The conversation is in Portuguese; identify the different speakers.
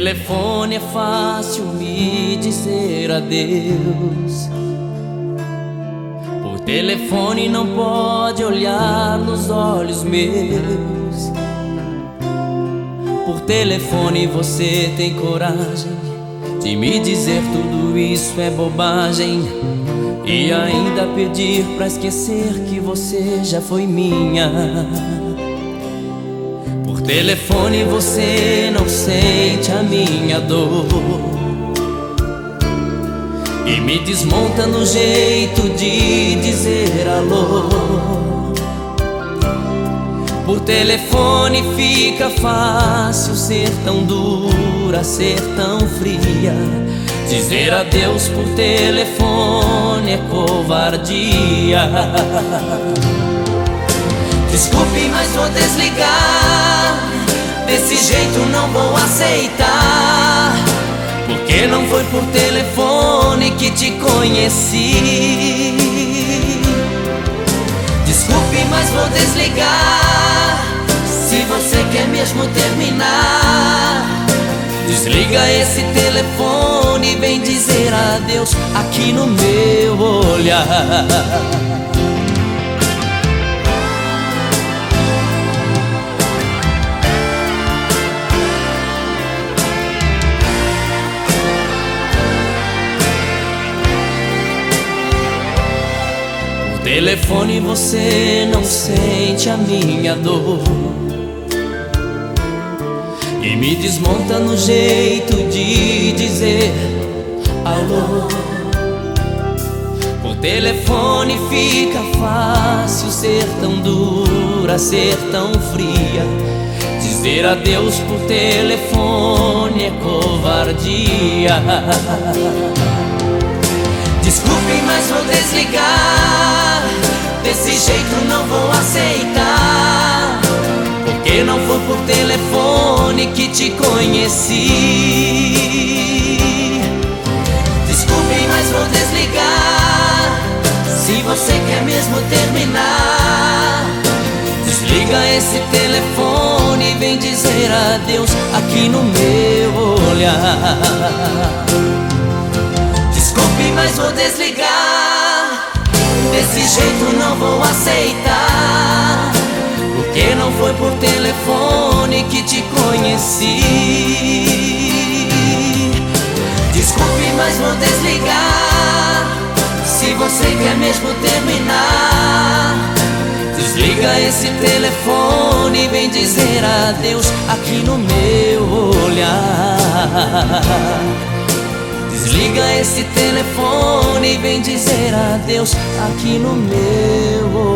Speaker 1: telefone é fácil me dizer adeus. Por telefone não pode olhar nos olhos meus. Por telefone você tem coragem de me dizer tudo isso é bobagem. E ainda pedir pra esquecer que você já foi minha. Telefone você não sente a minha dor. E me desmonta no jeito de dizer alô. Por telefone fica fácil ser tão dura, ser tão fria. Dizer adeus por telefone é covardia. Desculpe, mas vou desligar. Desse jeito não vou aceitar. Porque não foi por telefone que te conheci. Desculpe, mas vou desligar. Se você quer mesmo terminar, desliga esse telefone e vem dizer adeus aqui no meu olhar. Telefone você não sente a minha dor. E me desmonta no jeito de dizer alô. Por telefone fica fácil ser tão dura, ser tão fria. Dizer adeus por telefone é covardia. Desculpe, mas vou desligar jeito não vou aceitar. Porque não foi por telefone que te conheci. Desculpe, mas vou desligar. Se você quer mesmo terminar Desliga esse telefone e vem dizer adeus aqui no meu olhar. Desculpe, mas vou desligar. Desse jeito não vou aceitar. Porque não foi por telefone que te conheci. Desculpe, mas vou desligar. Se você quer mesmo terminar, desliga esse telefone e vem dizer adeus aqui no meu olhar. Desliga esse telefone e vem dizer adeus aqui no meu.